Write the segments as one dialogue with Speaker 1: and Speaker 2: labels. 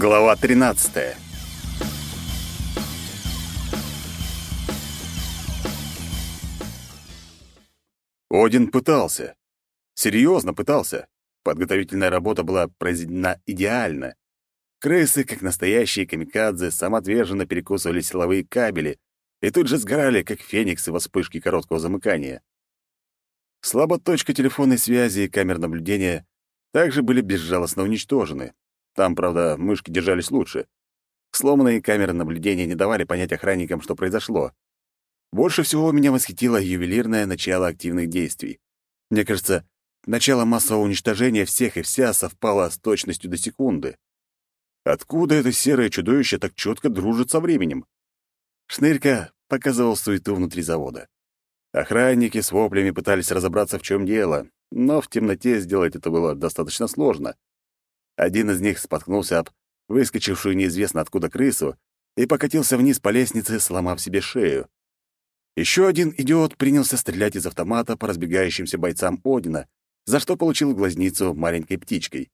Speaker 1: Глава 13. Один пытался. Серьезно пытался. Подготовительная работа была произведена идеально. Крысы, как настоящие камикадзе, самоотверженно перекусывали силовые кабели и тут же сгорали, как фениксы во вспышке короткого замыкания. Слаботочка телефонной связи и камер наблюдения также были безжалостно уничтожены. Там, правда, мышки держались лучше. Сломанные камеры наблюдения не давали понять охранникам, что произошло. Больше всего меня восхитило ювелирное начало активных действий. Мне кажется, начало массового уничтожения всех и вся совпало с точностью до секунды. Откуда это серое чудовище так четко дружит со временем? Шнырька показывал суету внутри завода. Охранники с воплями пытались разобраться, в чем дело, но в темноте сделать это было достаточно сложно. Один из них споткнулся об выскочившую неизвестно откуда крысу и покатился вниз по лестнице, сломав себе шею. Еще один идиот принялся стрелять из автомата по разбегающимся бойцам Одина, за что получил глазницу маленькой птичкой.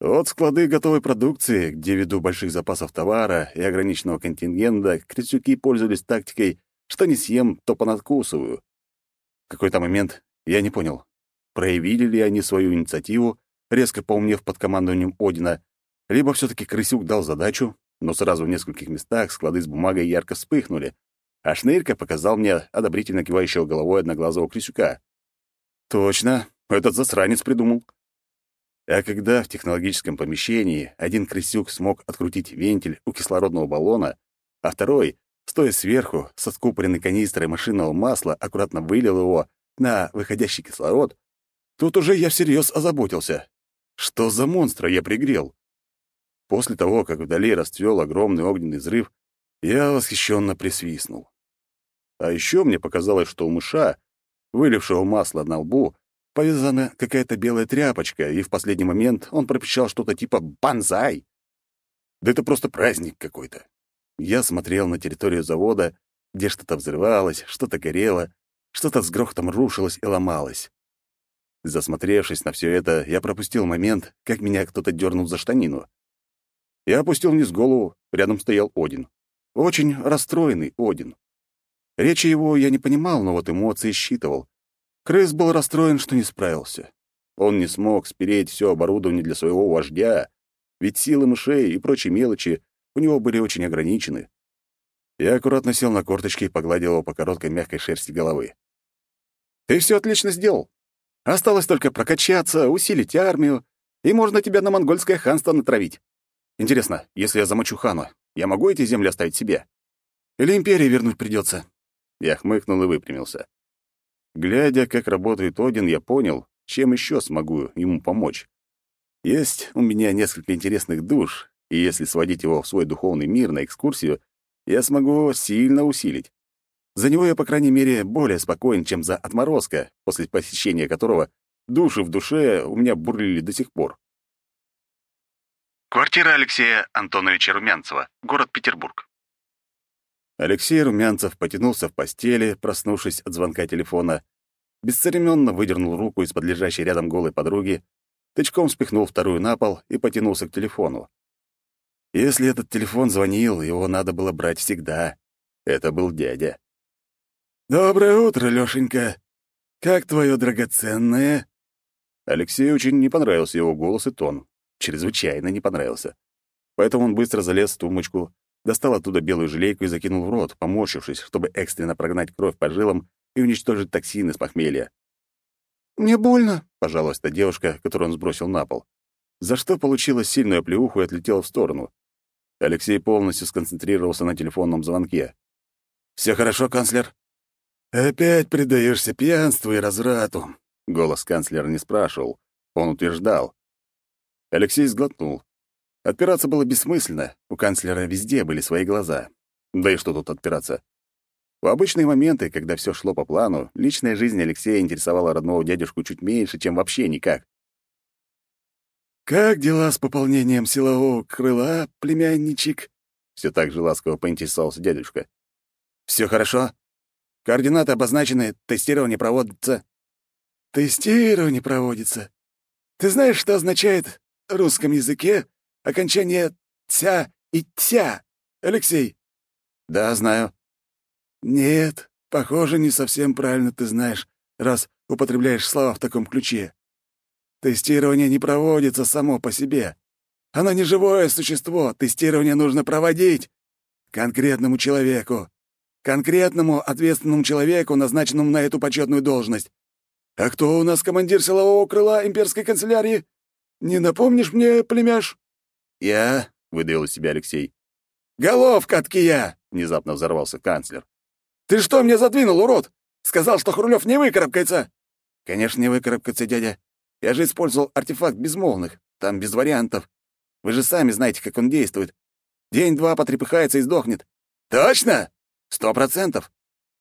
Speaker 1: Вот склады готовой продукции, где ввиду больших запасов товара и ограниченного контингента крысюки пользовались тактикой что не съем, то понадкусываю. В какой-то момент я не понял, проявили ли они свою инициативу, резко поумнев под командованием Одина, либо все таки крысюк дал задачу, но сразу в нескольких местах склады с бумагой ярко вспыхнули, а Шнырька показал мне одобрительно кивающего головой одноглазого крысюка. Точно, этот засранец придумал. А когда в технологическом помещении один крысюк смог открутить вентиль у кислородного баллона, а второй стоя сверху, со скупоренной канистрой машинного масла, аккуратно вылил его на выходящий кислород, тут уже я всерьез озаботился. Что за монстра я пригрел? После того, как вдали расцвел огромный огненный взрыв, я восхищенно присвистнул. А еще мне показалось, что у мыша, вылившего масло на лбу, повязана какая-то белая тряпочка, и в последний момент он пропищал что-то типа «банзай». Да это просто праздник какой-то. Я смотрел на территорию завода, где что-то взрывалось, что-то горело, что-то с грохотом рушилось и ломалось. Засмотревшись на все это, я пропустил момент, как меня кто-то дернул за штанину. Я опустил вниз голову, рядом стоял Один. Очень расстроенный Один. Речи его я не понимал, но вот эмоции считывал. Крыс был расстроен, что не справился. Он не смог спереть все оборудование для своего вождя, ведь силы мышей и прочие мелочи у него были очень ограничены. Я аккуратно сел на корточки и погладил его по короткой мягкой шерсти головы. «Ты все отлично сделал. Осталось только прокачаться, усилить армию, и можно тебя на монгольское ханство натравить. Интересно, если я замочу хана, я могу эти земли оставить себе? Или империи вернуть придется? Я хмыкнул и выпрямился. Глядя, как работает Один, я понял, чем еще смогу ему помочь. Есть у меня несколько интересных душ, и если сводить его в свой духовный мир на экскурсию, я смогу его сильно усилить. За него я, по крайней мере, более спокоен, чем за отморозка, после посещения которого души в душе у меня бурлили до сих пор.
Speaker 2: Квартира Алексея Антоновича Румянцева, город Петербург.
Speaker 1: Алексей Румянцев потянулся в постели, проснувшись от звонка телефона, бесцеремонно выдернул руку из-под лежащей рядом голой подруги, тычком спихнул вторую на пол и потянулся к телефону. Если этот телефон звонил, его надо было брать всегда. Это был дядя. «Доброе утро, Лёшенька. Как твое драгоценное?» Алексею очень не понравился его голос и тон. Чрезвычайно не понравился. Поэтому он быстро залез в тумбочку, достал оттуда белую желейку и закинул в рот, поморщившись, чтобы экстренно прогнать кровь по жилам и уничтожить токсины с похмелья. «Мне больно», — пожаловалась та девушка, которую он сбросил на пол, за что получила сильную оплеуху и отлетела в сторону. Алексей полностью сконцентрировался на телефонном звонке. «Все хорошо, канцлер?» «Опять предаешься пьянству и разврату», — голос канцлера не спрашивал, он утверждал. Алексей сглотнул. Отпираться было бессмысленно, у канцлера везде были свои глаза. Да и что тут отпираться? В обычные моменты, когда все шло по плану, личная жизнь Алексея интересовала родного дядюшку чуть меньше, чем вообще никак. «Как дела с пополнением силового крыла, племянничек?» Все так же ласково поинтересовался дядюшка. «Все хорошо. Координаты обозначены, тестирование проводится». «Тестирование проводится. Ты знаешь, что означает в русском языке
Speaker 3: окончание «тя» и «тя». Алексей.
Speaker 1: Да, знаю.
Speaker 3: Нет, похоже, не совсем правильно ты знаешь, раз употребляешь слова в таком ключе. Тестирование не проводится само по себе. Оно не живое существо. Тестирование нужно проводить конкретному человеку. Конкретному ответственному человеку, назначенному на эту почетную должность. А кто у нас командир силового крыла имперской канцелярии? Не напомнишь мне, племяш?
Speaker 1: Я, — выдавил из себя Алексей.
Speaker 3: «Головка от кия!»
Speaker 1: — внезапно взорвался канцлер.
Speaker 3: «Ты что мне задвинул, урод? Сказал, что Хрулев не выкарабкается!»
Speaker 1: «Конечно, не выкарабкается, дядя. Я же использовал артефакт безмолвных. Там без вариантов. Вы же сами знаете, как он действует. День-два потрепыхается и сдохнет».
Speaker 3: «Точно?»
Speaker 1: «Сто процентов».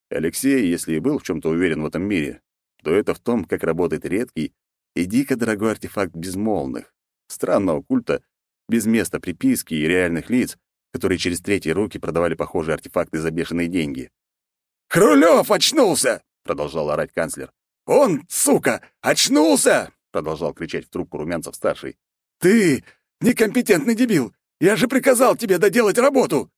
Speaker 1: Алексей, если и был в чем то уверен в этом мире, то это в том, как работает редкий и дико дорогой артефакт безмолвных, странного культа, без места приписки и реальных лиц, которые через третьи руки продавали похожие артефакты за бешеные деньги.
Speaker 3: «Хрулёв очнулся!» — продолжал орать канцлер. «Он, сука, очнулся!» — продолжал кричать в трубку Румянцев-старший. «Ты некомпетентный дебил! Я же приказал тебе доделать работу!»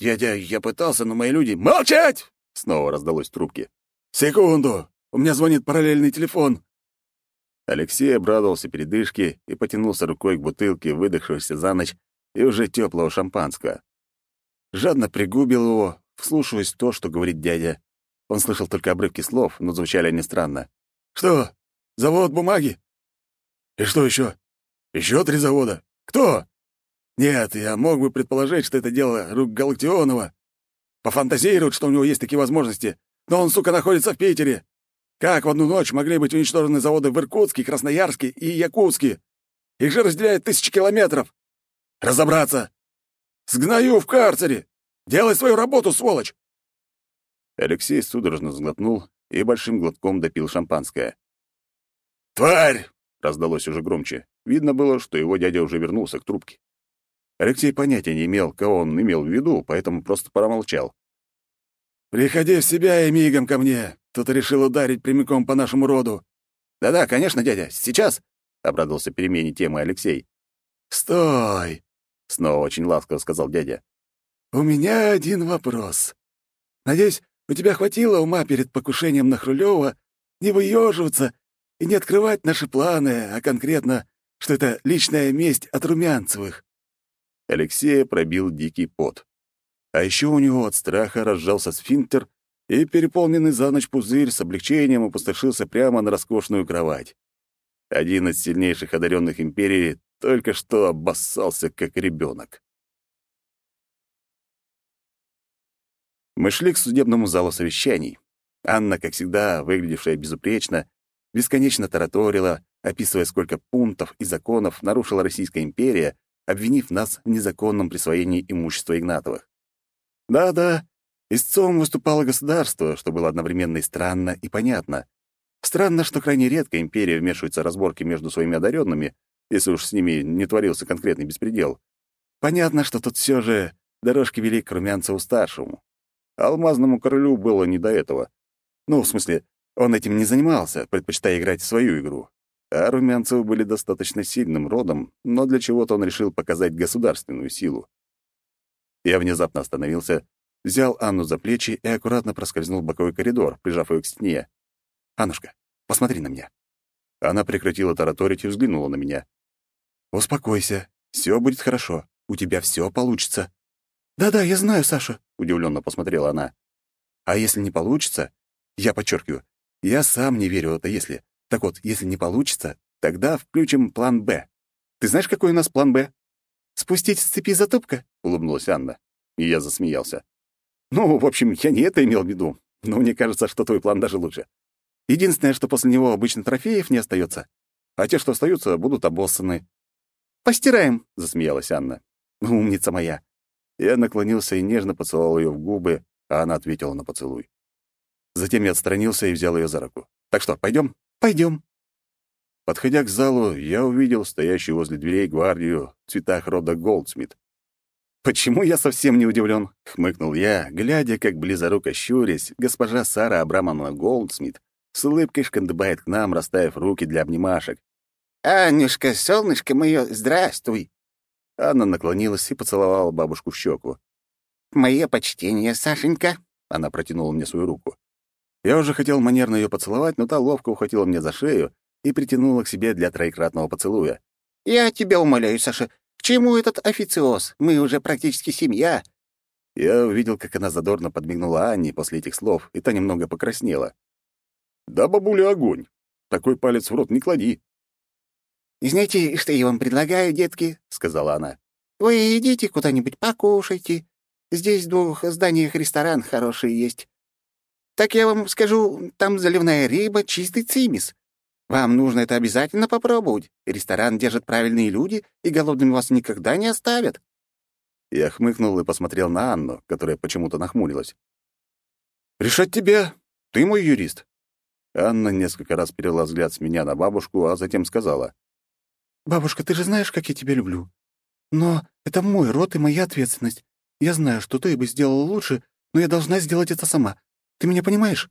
Speaker 1: «Дядя, я пытался, но мои люди...»
Speaker 3: «Молчать!» — снова раздалось в трубке.
Speaker 1: «Секунду! У меня звонит параллельный телефон!» Алексей обрадовался передышке и потянулся рукой к бутылке, выдохшегося за ночь и уже теплого шампанского. Жадно пригубил его, вслушиваясь в то, что говорит дядя. Он слышал только обрывки слов, но звучали они странно.
Speaker 3: «Что? Завод бумаги? И что еще? Еще три завода? Кто? Нет, я мог бы предположить, что это дело рук Галактионова. Пофантазируют, что у него есть такие возможности, но он, сука, находится в Питере. Как в одну ночь могли быть уничтожены заводы в Иркутске, Красноярске и Якутске? Их же разделяют тысячи километров. Разобраться! Сгною в карцере! Делай свою работу, сволочь!»
Speaker 1: Алексей судорожно сглотнул и большим глотком допил шампанское.
Speaker 3: «Тварь!»
Speaker 1: — раздалось уже громче. Видно было, что его дядя уже вернулся к трубке. Алексей понятия не имел, кого он имел в виду, поэтому просто промолчал.
Speaker 3: «Приходи в себя и мигом ко мне. Кто-то решил ударить прямиком по нашему роду».
Speaker 1: «Да-да, конечно, дядя, сейчас», — обрадовался перемене темы Алексей.
Speaker 3: «Стой!»
Speaker 1: Снова очень ласково сказал дядя.
Speaker 3: «У меня один вопрос. Надеюсь, у тебя хватило ума перед покушением на Хрулёва не выёживаться и не открывать наши планы, а конкретно, что это личная месть от Румянцевых».
Speaker 1: Алексея пробил дикий пот. А еще у него от страха разжался сфинктер, и переполненный за ночь пузырь с облегчением опустошился прямо на роскошную кровать. Один из сильнейших одаренных империи только что обоссался, как ребенок. Мы шли к судебному залу совещаний. Анна, как всегда, выглядевшая безупречно, бесконечно тараторила, описывая, сколько пунктов и законов нарушила Российская империя, обвинив нас в незаконном присвоении имущества Игнатовых. Да-да, истцом выступало государство, что было одновременно и странно, и понятно. Странно, что крайне редко империя вмешивается в разборки между своими одаренными, если уж с ними не творился конкретный беспредел. Понятно, что тут все же дорожки вели к Румянцеву-старшему. Алмазному королю было не до этого. Ну, в смысле, он этим не занимался, предпочитая играть в свою игру. А Румянцевы были достаточно сильным родом, но для чего-то он решил показать государственную силу. Я внезапно остановился, взял Анну за плечи и аккуратно проскользнул в боковой коридор, прижав ее к стене. «Аннушка, посмотри на меня». Она прекратила тараторить и взглянула на меня. «Успокойся. Все будет хорошо. У тебя все получится».
Speaker 3: «Да-да, я знаю, Саша», —
Speaker 1: удивленно посмотрела она. «А если не получится? Я подчеркиваю, я сам не верю в это «если». Так вот, если не получится, тогда включим план «Б». Ты знаешь, какой у нас план «Б»?»
Speaker 3: «Спустить с цепи затопка?»
Speaker 1: — улыбнулась Анна. И я засмеялся. «Ну, в общем, я не это имел в виду, но мне кажется, что твой план даже лучше. Единственное, что после него обычно трофеев не остается, а те, что остаются, будут обоссаны.
Speaker 3: «Постираем», —
Speaker 1: засмеялась Анна. «Умница моя». Я наклонился и нежно поцеловал ее в губы, а она ответила на поцелуй. Затем я отстранился и взял ее за руку. «Так что, пойдем?»
Speaker 3: «Пойдем».
Speaker 1: Подходя к залу, я увидел стоящую возле дверей гвардию в цветах рода Голдсмит. «Почему я совсем не удивлен?» — хмыкнул я, глядя, как близоруко щурясь, госпожа Сара Абрамовна Голдсмит с улыбкой шкандыбает к нам, расставив руки для обнимашек.
Speaker 3: «Анюшка, солнышко мое, здравствуй!»
Speaker 1: Анна наклонилась и поцеловала бабушку в щеку.
Speaker 4: «Мое почтение, Сашенька!»
Speaker 1: Она протянула мне свою руку. Я уже хотел манерно ее поцеловать, но та ловко ухватила мне за шею и притянула к себе для троекратного поцелуя.
Speaker 4: «Я тебя умоляю, Саша, к чему этот официоз? Мы уже практически семья».
Speaker 1: Я увидел, как она задорно подмигнула Анне после этих слов, и та немного покраснела. «Да, бабуля, огонь! Такой палец в рот не клади!»
Speaker 4: «Знаете, что я вам предлагаю, детки?» — сказала она. «Вы идите куда-нибудь покушайте. Здесь в двух зданиях ресторан хороший есть. Так я вам скажу, там заливная рыба, чистый цимис. Вам нужно это обязательно попробовать. Ресторан держат правильные люди, и голодными вас никогда не оставят».
Speaker 1: Я хмыкнул и посмотрел на Анну, которая почему-то нахмурилась. «Решать тебе. Ты мой юрист». Анна несколько раз перевела взгляд с меня на бабушку, а затем сказала.
Speaker 5: «Бабушка, ты же знаешь, как я тебя люблю. Но это мой род и моя ответственность. Я знаю, что ты бы сделала лучше, но я должна сделать это сама. Ты меня понимаешь?»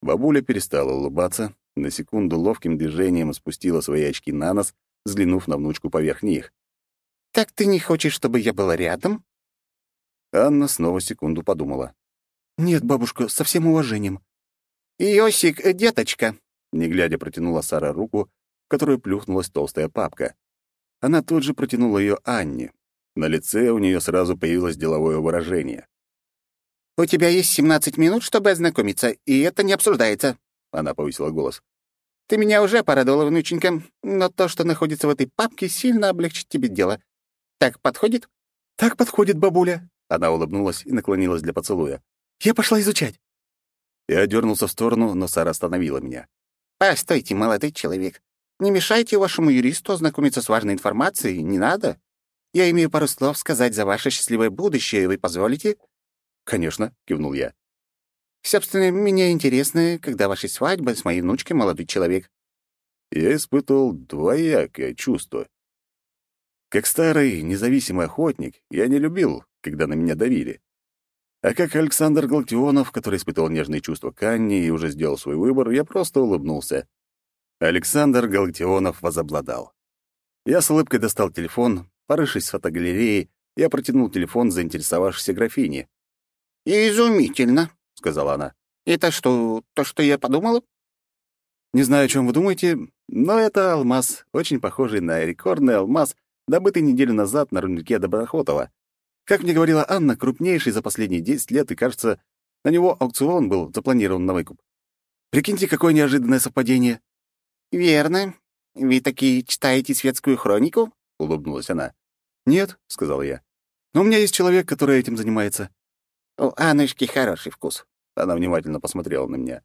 Speaker 1: Бабуля перестала улыбаться, на секунду ловким движением спустила свои очки на нос, взглянув на внучку поверх них.
Speaker 4: «Так ты не хочешь, чтобы я была рядом?»
Speaker 1: Анна снова секунду подумала.
Speaker 5: «Нет, бабушка, со всем уважением».
Speaker 4: «Иосик, деточка!»
Speaker 1: Не глядя, протянула Сара руку, в которую плюхнулась толстая папка. Она тут же протянула ее Анне. На лице у нее сразу появилось деловое выражение.
Speaker 4: «У тебя есть 17 минут, чтобы ознакомиться, и это не обсуждается», — она повысила голос. «Ты меня уже порадовала, внученька, но то, что находится в этой папке, сильно облегчит тебе дело. Так подходит?»
Speaker 5: «Так подходит, бабуля», —
Speaker 1: она улыбнулась и наклонилась для поцелуя.
Speaker 5: «Я пошла изучать».
Speaker 1: Я дернулся в сторону, но Сара остановила меня.
Speaker 4: «Постойте, молодой человек. Не мешайте вашему юристу ознакомиться с важной информацией, не надо. Я имею пару слов сказать за ваше счастливое будущее, вы позволите?»
Speaker 1: «Конечно», — кивнул я.
Speaker 4: «Собственно, меня интересно, когда ваша свадьба с моей внучкой, молодой человек».
Speaker 1: Я испытывал двоякое чувство. Как старый независимый охотник, я не любил, когда на меня давили. А как Александр Галтионов, который испытывал нежные чувства к Анне и уже сделал свой выбор, я просто улыбнулся. Александр Галтионов возобладал. Я с улыбкой достал телефон, порывшись в фотогалерее, я протянул телефон заинтересовавшейся графине.
Speaker 4: «Изумительно», — сказала она. «Это что, то, что я подумала?»
Speaker 1: «Не знаю, о чем вы думаете, но это алмаз, очень похожий на рекордный алмаз, добытый неделю назад на руднике Доброхотова. Как мне говорила Анна, крупнейший за последние 10 лет, и, кажется, на него аукцион был запланирован на выкуп. Прикиньте, какое неожиданное совпадение».
Speaker 4: «Верно. Вы такие читаете светскую хронику?»
Speaker 1: — улыбнулась она. «Нет», — сказал я. «Но у меня есть человек, который этим занимается.
Speaker 4: У Аннушки хороший вкус.
Speaker 1: Она внимательно посмотрела на меня.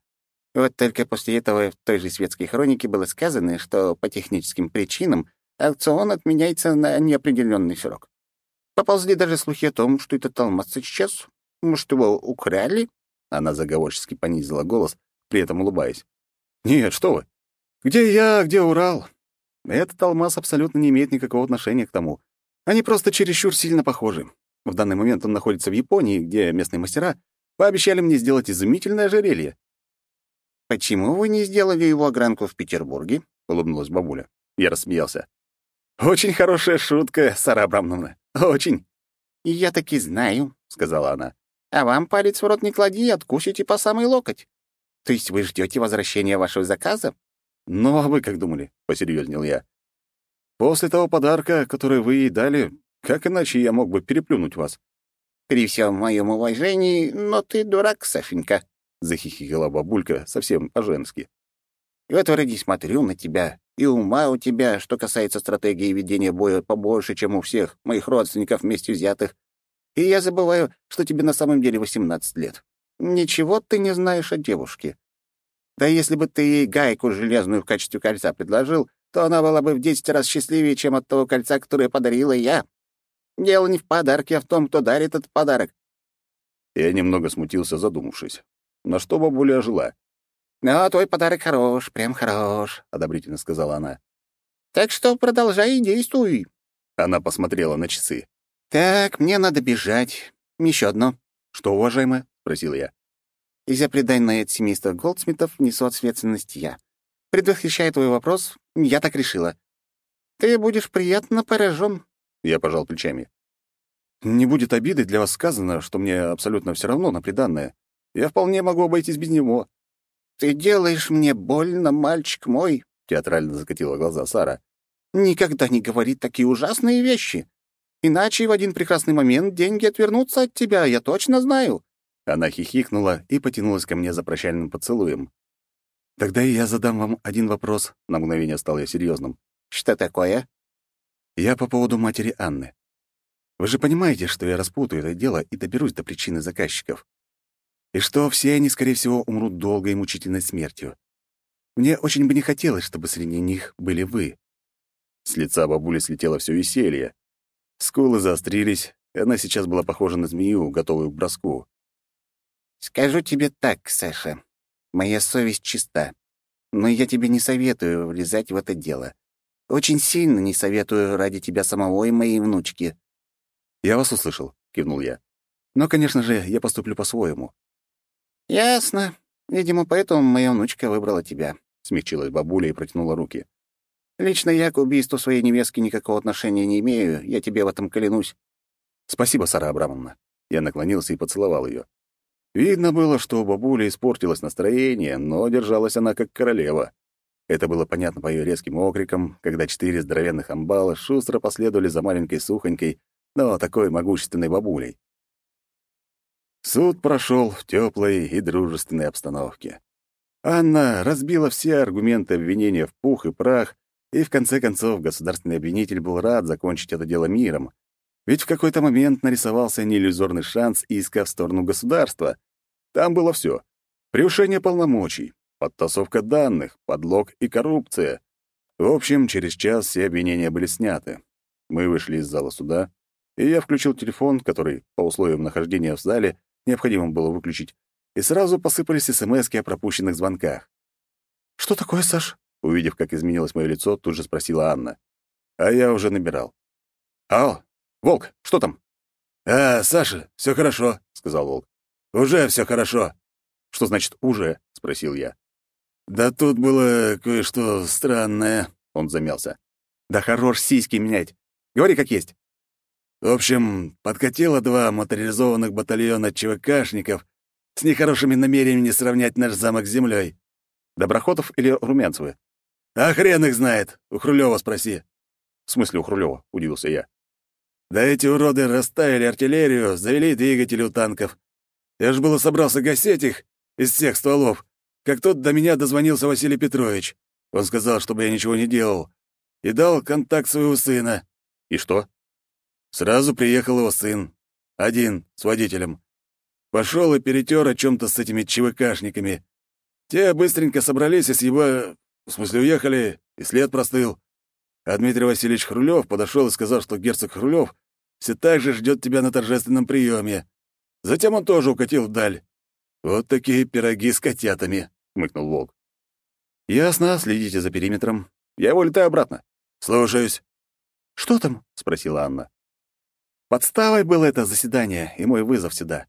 Speaker 4: Вот только после этого в той же светской хронике было сказано, что по техническим причинам аукцион отменяется на неопределенный срок. Поползли даже слухи о том, что этот алмаз сейчас. Может, его украли?
Speaker 1: Она заговорчески понизила голос, при этом улыбаясь. «Нет, что вы! Где я, где Урал? Этот алмаз абсолютно не имеет никакого отношения к тому. Они просто чересчур сильно похожи. В данный момент он находится в Японии, где местные мастера пообещали мне сделать изумительное ожерелье.
Speaker 4: «Почему вы не сделали его огранку в Петербурге?» — улыбнулась бабуля.
Speaker 1: Я рассмеялся. «Очень хорошая шутка, Сара Абрамовна. Очень».
Speaker 4: «Я таки знаю», — сказала она. «А вам палец в рот не клади и откусите по самый локоть. То есть вы ждете возвращения вашего заказа?»
Speaker 1: «Ну, а вы как думали?» — посерьезнел я. «После того подарка, который вы ей дали, как иначе я мог бы переплюнуть вас?
Speaker 4: При всем моем уважении, но ты дурак, Сашенька, захихикала бабулька совсем по-женски. Вот вроде смотрю на тебя, и ума у тебя, что касается стратегии ведения боя, побольше, чем у всех моих родственников вместе взятых. И я забываю, что тебе на самом деле 18 лет. Ничего ты не знаешь о девушке. Да если бы ты ей гайку железную в качестве кольца предложил, то она была бы в десять раз счастливее, чем от того кольца, которое подарила я. Дело не в подарке, а в том, кто дарит этот подарок.
Speaker 1: Я немного смутился, задумавшись. На что бабуля жила?
Speaker 4: «Но твой подарок хорош, прям хорош», — одобрительно сказала она. «Так что продолжай и действуй».
Speaker 1: Она посмотрела на часы.
Speaker 4: «Так, мне надо бежать. Еще одно».
Speaker 1: «Что, уважаемая?» — спросил я.
Speaker 4: «За предание от семейства Голдсмитов несу ответственность я. Предвосхищая твой вопрос, я так решила. Ты будешь приятно поражен.
Speaker 1: Я пожал плечами. Не будет обиды для вас сказано, что мне абсолютно все равно на приданное. Я вполне могу обойтись без него.
Speaker 4: «Ты делаешь мне больно, мальчик мой», — театрально закатила глаза Сара. «Никогда не говори такие ужасные вещи. Иначе в один прекрасный момент деньги отвернутся от тебя, я точно знаю».
Speaker 1: Она хихикнула и потянулась ко мне за прощальным поцелуем. «Тогда я задам вам один вопрос», — на мгновение стал я серьезным.
Speaker 4: «Что такое?»
Speaker 1: «Я по поводу матери Анны. Вы же понимаете, что я распутаю это дело и доберусь до причины заказчиков. И что все они, скорее всего, умрут долгой и мучительной смертью. Мне очень бы не хотелось, чтобы среди них были вы». С лица бабули слетело все веселье. Скулы заострились, и она сейчас была похожа на змею, готовую к броску.
Speaker 4: «Скажу тебе так, Саша. Моя совесть чиста. Но я тебе не советую влезать в это дело. Очень сильно не советую ради тебя самого и моей внучки».
Speaker 1: «Я вас услышал», — кивнул я. «Но, конечно же, я поступлю по-своему».
Speaker 4: «Ясно. Видимо, поэтому моя внучка выбрала тебя», —
Speaker 1: смягчилась бабуля и протянула руки.
Speaker 4: «Лично я к убийству своей невестки никакого отношения не имею, я тебе в этом клянусь».
Speaker 1: «Спасибо, Сара Абрамовна». Я наклонился и поцеловал ее. Видно было, что у бабули испортилось настроение, но держалась она как королева. Это было понятно по ее резким окрикам, когда четыре здоровенных амбала шустро последовали за маленькой сухонькой, но такой могущественной бабулей. Суд прошел в теплой и дружественной обстановке. Анна разбила все аргументы обвинения в пух и прах, и в конце концов государственный обвинитель был рад закончить это дело миром, ведь в какой-то момент нарисовался неиллюзорный шанс иска в сторону государства. Там было все: Превышение полномочий, подтасовка данных, подлог и коррупция. В общем, через час все обвинения были сняты. Мы вышли из зала суда, и я включил телефон, который, по условиям нахождения в зале, необходимо было выключить, и сразу посыпались СМСки о пропущенных звонках.
Speaker 5: «Что такое, Саш?»
Speaker 1: Увидев, как изменилось мое лицо, тут же спросила Анна. А я уже набирал. «Алло, Волк, что там?»
Speaker 3: «А, Саша, все хорошо», — сказал Волк. «Уже все хорошо».
Speaker 1: «Что значит «уже»?» — спросил я.
Speaker 3: «Да тут было кое-что странное», — он замялся.
Speaker 1: «Да хорош сиськи менять. Говори как есть».
Speaker 3: В общем, подкатило два моторизованных батальона ЧВКшников с нехорошими намерениями сравнять наш замок с землей.
Speaker 1: Доброхотов или Румянцевы?
Speaker 3: А хрен их знает. У Хрулева спроси.
Speaker 1: В смысле у Хрулева? Удивился я.
Speaker 3: Да эти уроды расставили артиллерию, завели двигатели у танков. Я ж было собрался гасить их из всех стволов, как тут до меня дозвонился Василий Петрович. Он сказал, чтобы я ничего не делал, и дал контакт своего сына.
Speaker 1: И что?
Speaker 3: Сразу приехал его сын. Один, с водителем. Пошел и перетер о чем-то с этими ЧВКшниками. Те быстренько собрались и с его... В смысле, уехали, и след простыл. А Дмитрий Васильевич Хрулев подошел и сказал, что герцог Хрулев все так же ждет тебя на торжественном приеме. Затем он тоже укатил вдаль. Вот такие пироги с котятами, — хмыкнул Волк.
Speaker 1: Ясно, следите за периметром. Я его летаю обратно.
Speaker 3: Слушаюсь.
Speaker 5: Что там?
Speaker 1: — спросила Анна. Подставой было это заседание и мой вызов сюда.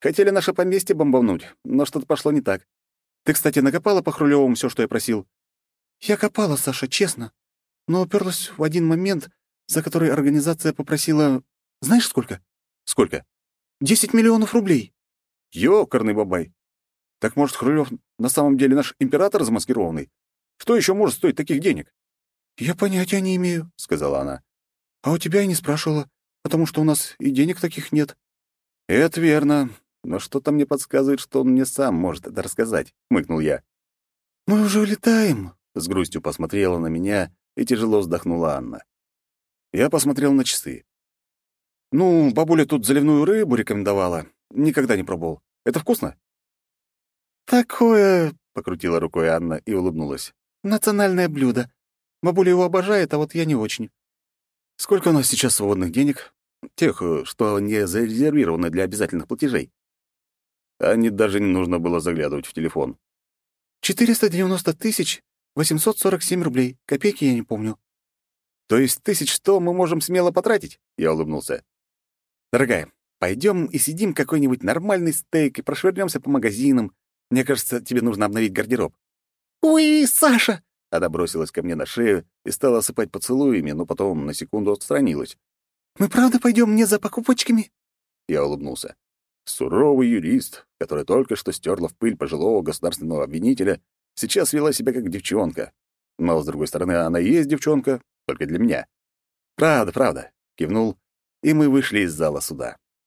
Speaker 1: Хотели наше поместье бомбануть, но что-то пошло не так. Ты, кстати, накопала по Хрулевым все, что я просил?
Speaker 5: Я копала, Саша, честно но уперлась в один момент, за который организация попросила... Знаешь, сколько?
Speaker 1: Сколько?
Speaker 5: Десять миллионов рублей.
Speaker 1: Ёкарный бабай. Так, может, Хрулев на самом деле наш император замаскированный? Что еще может стоить таких денег?
Speaker 5: Я понятия не имею, — сказала она. А у тебя я не спрашивала, потому что у нас и денег таких нет.
Speaker 1: Это верно, но что-то мне подсказывает, что он мне сам может это рассказать, — хмыкнул я.
Speaker 5: Мы уже улетаем, —
Speaker 1: с грустью посмотрела на меня и тяжело вздохнула Анна. Я посмотрел на часы. «Ну, бабуля тут заливную рыбу рекомендовала. Никогда не пробовал. Это вкусно?»
Speaker 5: «Такое...»
Speaker 1: — покрутила рукой Анна и улыбнулась.
Speaker 5: «Национальное блюдо. Бабуля его обожает, а вот я не очень».
Speaker 1: «Сколько у нас сейчас свободных денег? Тех, что не зарезервированы для обязательных платежей?» Анне даже не нужно было заглядывать в телефон.
Speaker 5: «Четыреста девяносто тысяч 847 рублей. Копейки я не помню».
Speaker 1: «То есть тысяч сто мы можем смело потратить?» Я улыбнулся. «Дорогая, пойдем и сидим какой-нибудь нормальный стейк и прошвырнемся по магазинам. Мне кажется, тебе нужно обновить гардероб».
Speaker 5: «Ой, Саша!»
Speaker 1: Она бросилась ко мне на шею и стала осыпать поцелуями, но потом на секунду отстранилась.
Speaker 5: Мы правда пойдем мне за покупочками?»
Speaker 1: Я улыбнулся. Суровый юрист, который только что стерла в пыль пожилого государственного обвинителя, сейчас вела себя как девчонка. Но, с другой стороны, она и есть девчонка, только для меня. «Правда, правда», — кивнул, и мы вышли из зала суда.